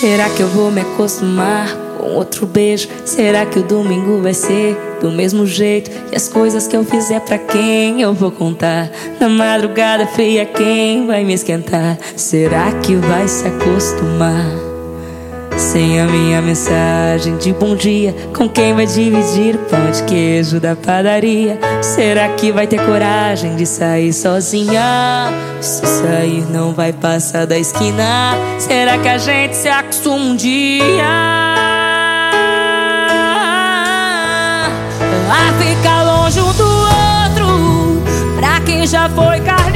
Será que eu vou me acostumar com outro beijo? Será que o domingo vai ser do mesmo jeito? E as coisas que eu fizer pra quem eu vou contar? Na madrugada fria, quem vai me esquentar? Será que vai se acostumar? Sem a minha mensagem de bom dia Com quem vai dividir o pão de queijo da padaria Será que vai ter coragem de sair sozinha? Se sair não vai passar da esquina Será que a gente se acostuma um dia? A ficar longe um do outro Pra quem já foi carne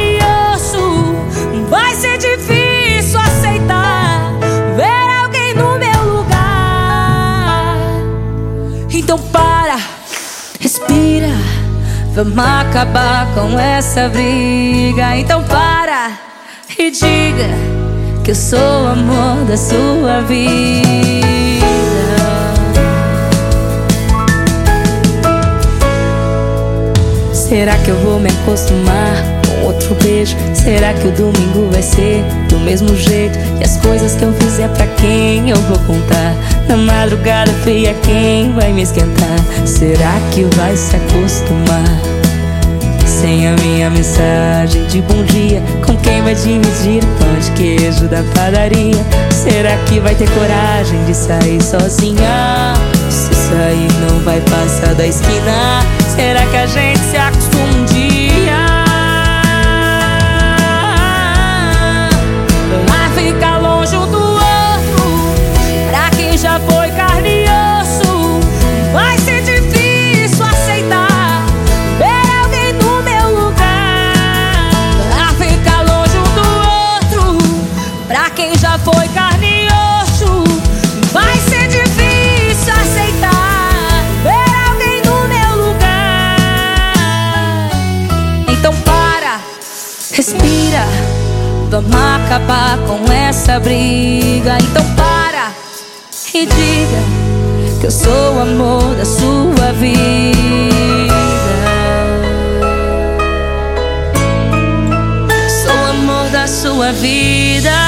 Então para, respira Vamos acabar com essa briga Então para e diga Que eu sou o amor da sua vida Será que eu vou me acostumar com outro beijo? Será que o domingo vai ser do mesmo jeito? E as coisas que eu fizer pra quem eu vou contar? Na madrugada fria, quem vai me esquentar? Será que vai se acostumar? Sem a minha mensagem de bom dia Com quem vai dividir o pão de queijo da padaria Será que vai ter coragem de sair sozinha? Se sair não vai passar da esquina Será que a gente se acostuma quem já foi carne e osso. Vai ser difícil aceitar Ver alguém no meu lugar. Então para, respira. Vamos acabar com essa briga. Então para e diga Que eu sou o amor da sua vida. Sua vida